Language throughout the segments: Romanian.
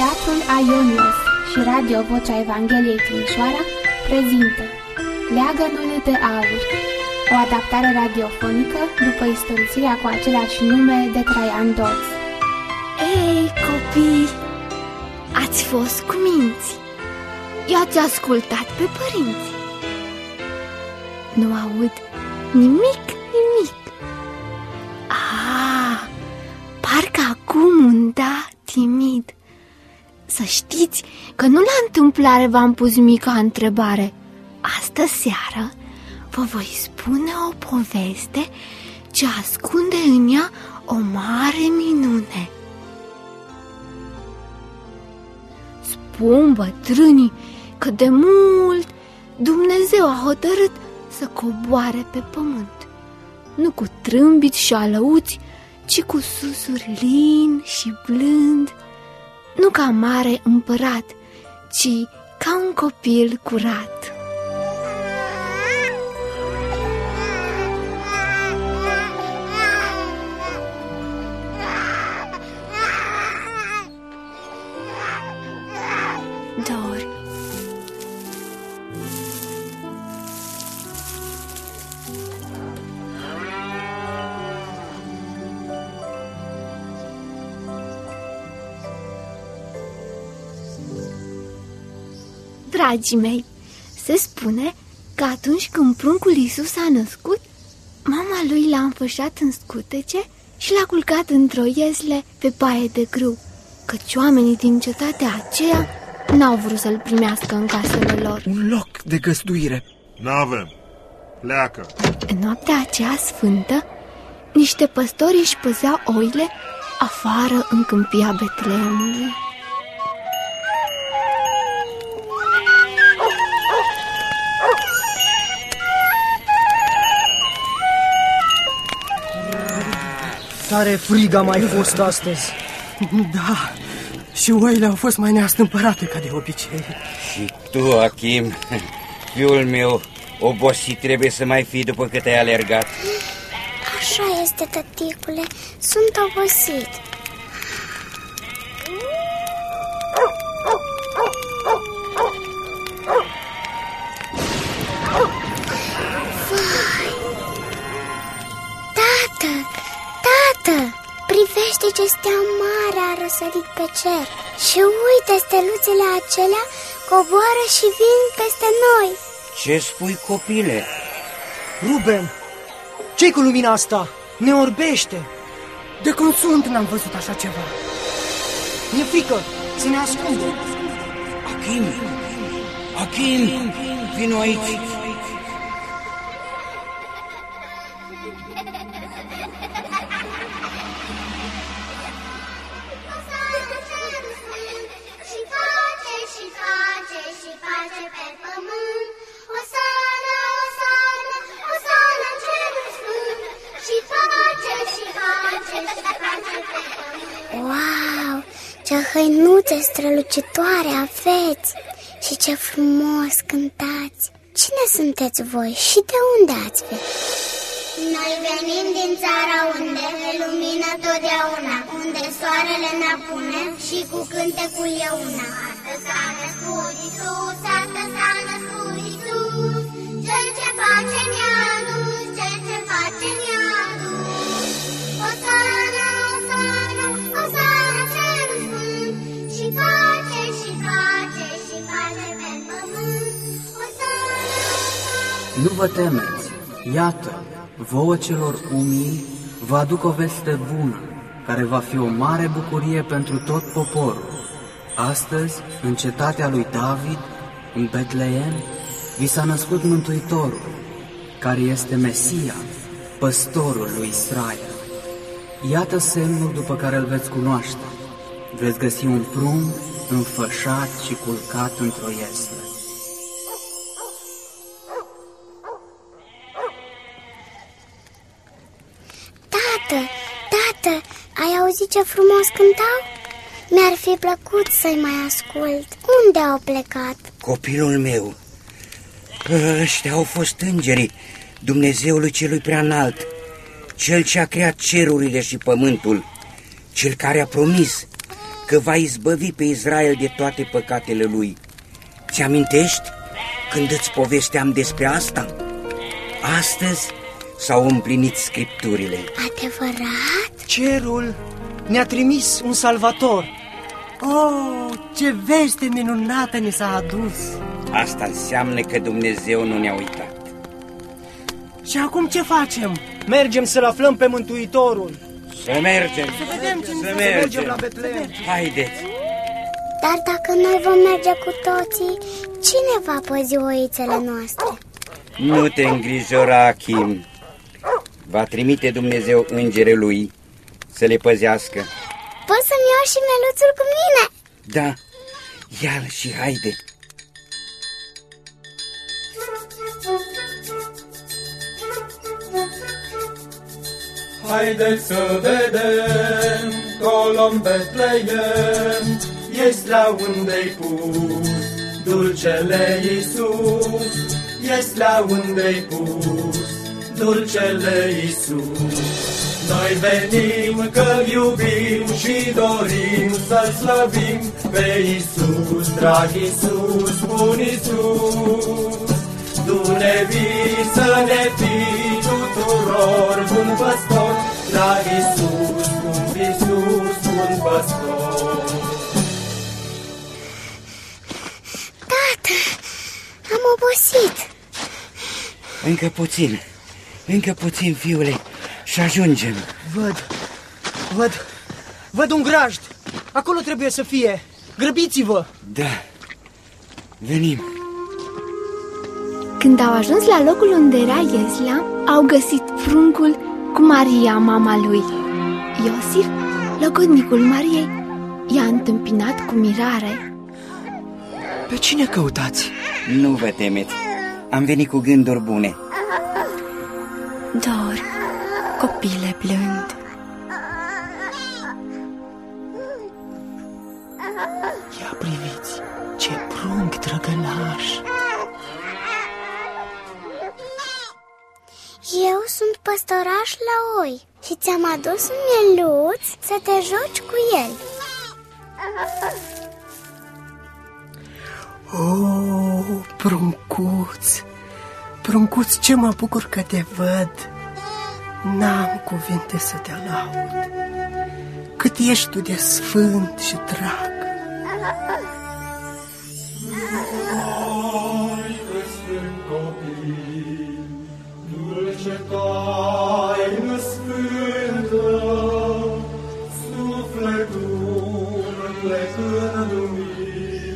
Teatrul Aionios și Radio Vocea Evangheliei Timișoara prezintă Leagănul de Aur, o adaptare radiofonică după istorisirea cu același nume de Traian Doț. Ei, copii, ați fost cu minți. I-ați ascultat pe părinți. Nu aud nimic, nimic. Ah, parcă acum un da timid. Să știți că nu la întâmplare v-am pus mica întrebare. Astă seară vă voi spune o poveste ce ascunde în ea o mare minune. Spun bătrânii că de mult Dumnezeu a hotărât să coboare pe pământ, nu cu trâmbiți și alăuți, ci cu susuri lin și blând, nu ca mare împărat, ci ca un copil curat. Dragii mei, se spune că atunci când pruncul Iisus a născut, mama lui l-a înfășat în scutece și l-a culcat într-o iesle pe paie de grâu, căci oamenii din cetatea aceea n-au vrut să-l primească în casele lor. Un loc de găzduire. N-avem. Pleacă. În noaptea aceea sfântă, niște păstori își păzeau oile afară în câmpia Betleemului. Tare frig a mai fost astăzi. Da, și oile au fost mai neastâmpărate ca de obicei. Și tu, Achim, fiul meu, obosit trebuie să mai fii după cât ai alergat. Așa este, tăticule. Sunt obosit. Privește ce stea mare a răsărit pe cer Și uite, steluțele acelea coboară și vin peste noi Ce spui, copile? Ruben, ce cu lumina asta? Ne orbește. De cum sunt n-am văzut așa ceva. Mi-e frică. Să ne ascundem. Achim! Achim! Vino aici! Strălucitoare aveți Și ce frumos cântați Cine sunteți voi și de unde ați venit? Noi venim din țara unde e lumină totdeauna Unde soarele ne apune și cu cântecul e una Astăzi s-a născut Iisus, astăzi s-a născut Nu vă temeți, iată, vouă celor umili vă aduc o veste bună, care va fi o mare bucurie pentru tot poporul. Astăzi, în cetatea lui David, în Betleem, vi s-a născut Mântuitorul, care este Mesia, păstorul lui Israel. Iată semnul după care îl veți cunoaște. Veți găsi un prunc înfășat și culcat într-o iesle. Ai auzit ce frumos cântau? Mi-ar fi plăcut să-i mai ascult. Unde au plecat? Copilul meu, ăștia au fost îngerii Dumnezeului celui prea înalt, Cel ce a creat cerurile și pământul, Cel care a promis că va izbăvi pe Israel de toate păcatele lui. Ți amintești când îți povesteam despre asta? Astăzi s-au împlinit scripturile. Adevărat? Cerul ne-a trimis un salvator. Oh, ce veste minunată ni s-a adus! Asta înseamnă că Dumnezeu nu ne-a uitat. Și acum ce facem? Mergem să-L aflăm pe Mântuitorul. Să mergem! Să vedem ce Să ni se Mergem mergem! la Betleem. Haideți! Dar dacă noi vom merge cu toții, cine va păzi oițele noastre? Nu te îngrijora, Achim. Va trimite Dumnezeu îngere lui să le păzească. Pot să-mi iau și meluțul cu mine? Da, ia și haide. Haideți să vedem, colo în Betleem, Ești la unde-i pus, dulcele Iisus, Ești la unde-i pus, dulcele Iisus. Noi venim că iubim și dorim să slăvim pe Iisus, drag Iisus, bun Iisus. Tu ne vii să ne fii tuturor bun păstor, drag Iisus, bun Iisus, bun păstor. Tată, am obosit. Încă puțin, încă puțin, fiule, și ajungem. Văd, văd, văd un grajd. Acolo trebuie să fie. Grăbiți-vă! Da, venim. Când au ajuns la locul unde era Iesla, au găsit pruncul cu Maria, mama lui. Iosif, logodnicul Mariei, i-a întâmpinat cu mirare. Pe cine căutați? Nu vă temeți, am venit cu gânduri bune. Dor, copile blând. Ia priviți, ce prunc drăgănaș! Eu sunt păstoraș la oi și ți-am adus un mieluț să te joci cu el. Oh, pruncuț! Pruncuț, ce mă bucur că te văd! N-am cuvinte să te laud. Cât ești tu de sfânt și drag! Noi îți sunt copii, dulce taină sfântă, sufletul plecând umil,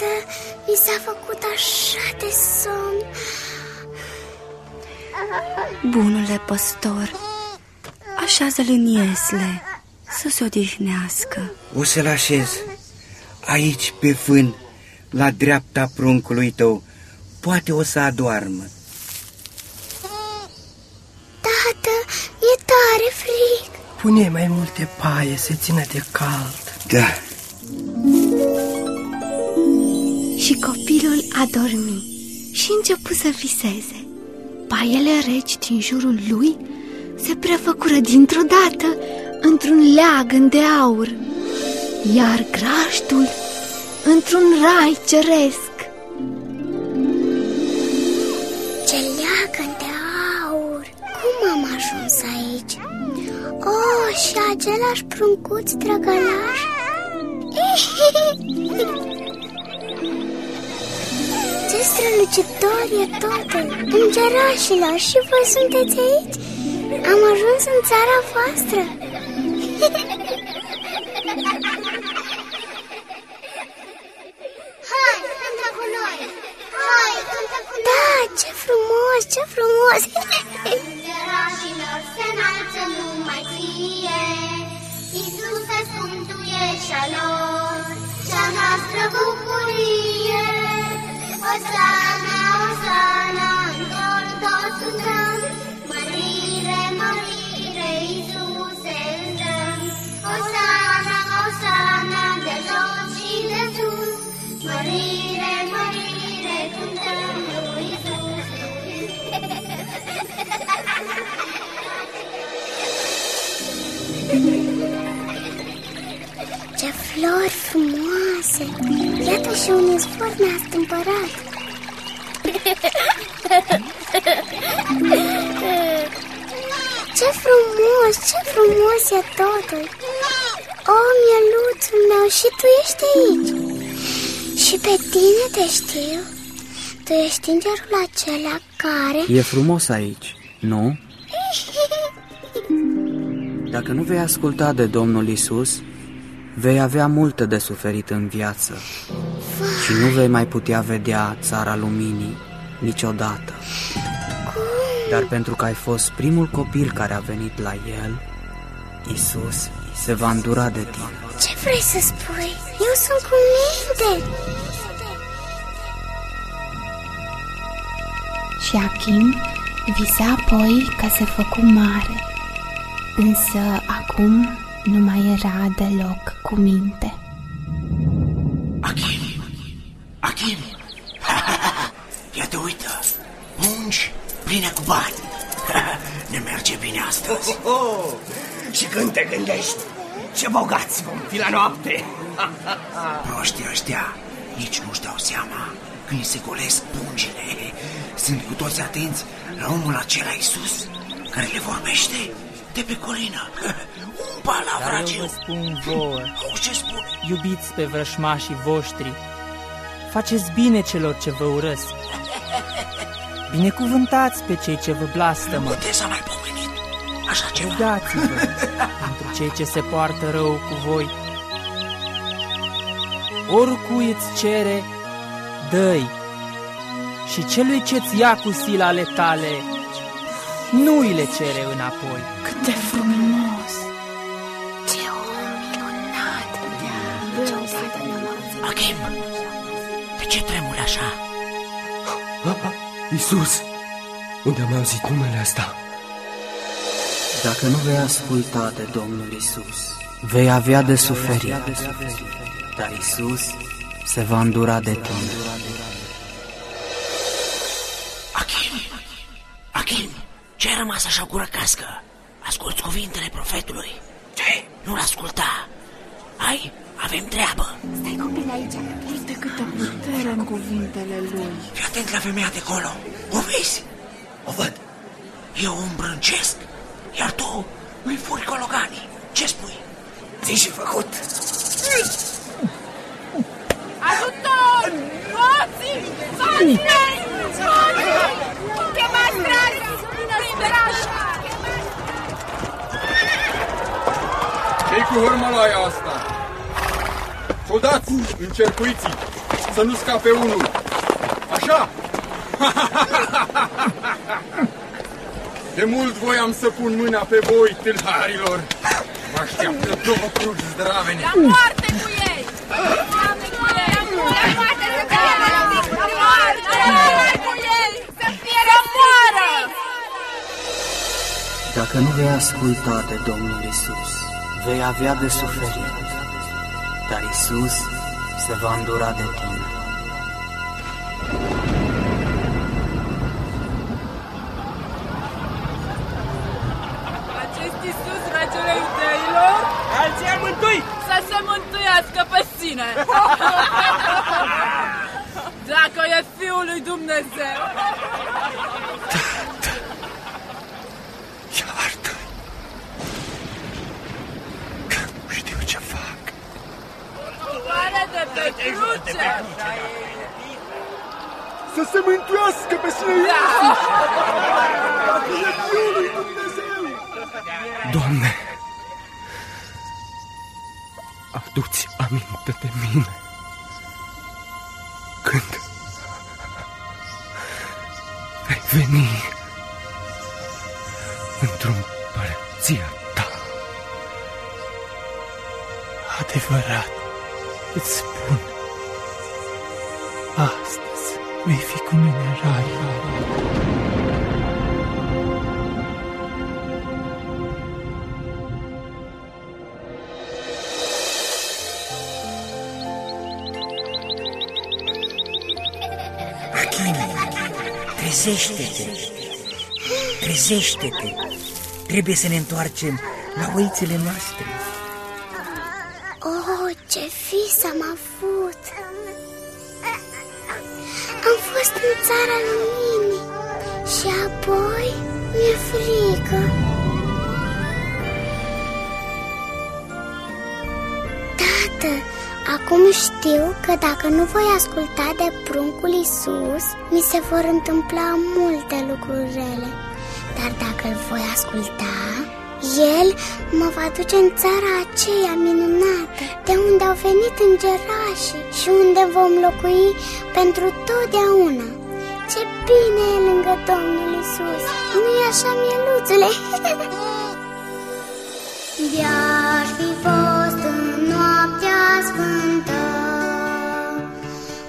Tată, mi s-a făcut așa de somn. Bunule păstor, așează-l în iesle să se odihnească. O să-l așez aici pe fân, la dreapta pruncului tău. Poate o să adoarmă. Tată, e tare frig. Pune mai multe paie să țină de cald. Da, Și copilul a dormit și început să viseze. Paiele reci din jurul lui se prefăcură dintr-o dată într-un leagăn de aur, iar grajdul într-un rai ceresc. Ce leagăn de aur! Cum am ajuns aici? Oh, și același pruncuț drăgălaș? Ce strălucitor e totul! Îngerașilor, și voi sunteți aici? Am ajuns în țara voastră! Flori frumoase! Iată și un izvor neastâmpărat. Ce frumos, ce frumos e totul! O, mieluțul meu, și tu ești aici! Și pe tine te știu. Tu ești îngerul acela care... E frumos aici, nu? Dacă nu vei asculta de Domnul Isus, vei avea multe de suferit în viață și nu vei mai putea vedea țara luminii niciodată. Dar pentru că ai fost primul copil care a venit la el, Isus se va îndura de tine. Ce vrei să spui? Eu sunt cu minte. Și Achim visa apoi că se făcu mare, însă acum nu mai era deloc cu minte. Achim! Achim! Ia te uită! Munci pline cu bani! Ne merge bine astăzi! Oh, oh. Și când te gândești ce bogați vom fi la noapte? Proștii ăștia nici nu-și dau seama când se golesc pungile. Sunt cu toți atenți la omul acela Isus care le vorbește de pe colină. Un Dar eu palavragiu! vă spun vouă, Auzi ce spune? iubiți pe vrășmașii voștri, faceți bine celor ce vă urăsc, binecuvântați pe cei ce vă blastămă, Unde s-a mai pomenit așa ceva? rugați-vă pentru cei ce se poartă rău cu voi. Oricui îți cere, dă și celui ce-ți ia cu sila ale tale, nu îi le cere înapoi. Cât de frumos! N-am auzit. Achim, de ce tremuri așa? Isus, unde am auzit numele ăsta? Dacă nu vei asculta de Domnul Isus, vei avea de suferit, dar Isus se va îndura de tine. Achim, Achim, ce ai rămas așa gură cască? Asculți cuvintele profetului. Ce? Nu-l asculta. Hai, avem treabă. Stai copil aici. Uite câtă putere în cuvintele lui. Fii atent la femeia de acolo. O vezi? O văd. Eu o îmbrâncesc, iar tu îi furi cologanii. Ce spui? Zi și făcut. Ajutor! Hoții! Soții! Soții! Chemați dragă! Sperați! Ce-i cu hărmălaia asta? Soldați, încercuiți să nu scape unul. Așa? De mult voiam să pun mâna pe voi, tâlharilor. Mă așteaptă două cruci zdravene. La moarte cu ei! La moarte cu ei! La moarte să fie! La moarte! La moarte cu ei! Să fie la moară! Dacă nu vei asculta de Domnul Isus, vei avea de suferit, dar Isus se va îndura de tine. Acest Iisus, regele iudeilor, Alții ar mântui! să se mântuiască pe sine! Dacă e Fiul lui Dumnezeu! Iartă! Că nu știu ce fac. Oare de pe cruce! Să se mântuiască pe sine însuși! Dacă e Fiul lui Dumnezeu! Doamne, aduți aminte de mine. Când ai veni într-o împărăția ta. Adevărat, îți spun, vei fi cu mine în rai. Achille, trezește-te! Trezește-te! Trebuie să ne întoarcem la oițele noastre. Oh, ce vis am avut! Am fost în țara luminii și apoi mi-e frică. Tată, acum știu că dacă nu voi asculta de pruncul Isus, mi se vor întâmpla multe lucruri rele. Dar dacă îl voi asculta, el mă va duce în țara aceea minunată, de unde au venit îngerașii și unde vom locui pentru totdeauna. Ce bine e lângă Domnul Isus, nu-i așa, mieluțule? De-aș fi fost în noaptea sfântă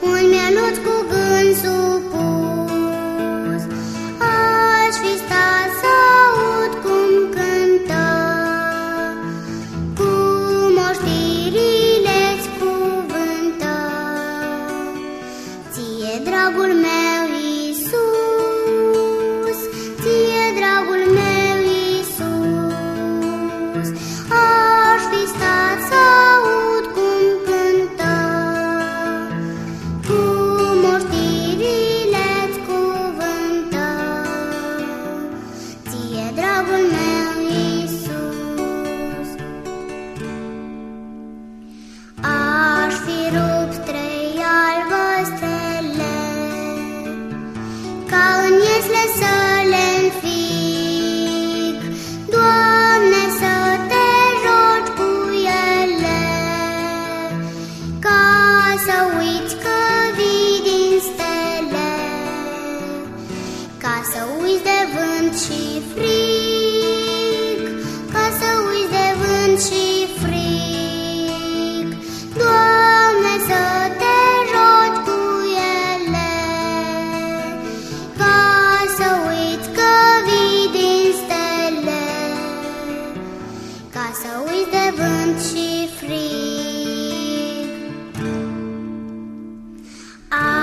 Un mieluț cu gând supus dragul meu, Ah.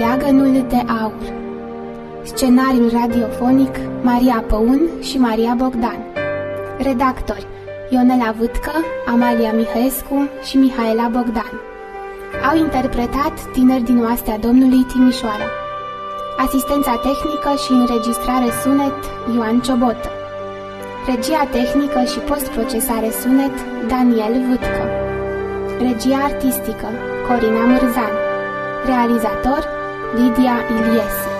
Leagănul de Aur. Scenariul radiofonic Maria Păun și Maria Bogdan. Redactori Ionela Vâtcă, Amalia Mihaescu și Mihaela Bogdan. Au interpretat tineri din oastea Domnului Timișoara. Asistența tehnică și înregistrare sunet Ioan Ciobotă. Regia tehnică și postprocesare sunet Daniel Vâtcă. Regia artistică Corina Mârzan. Realizator Lidia Iliesi.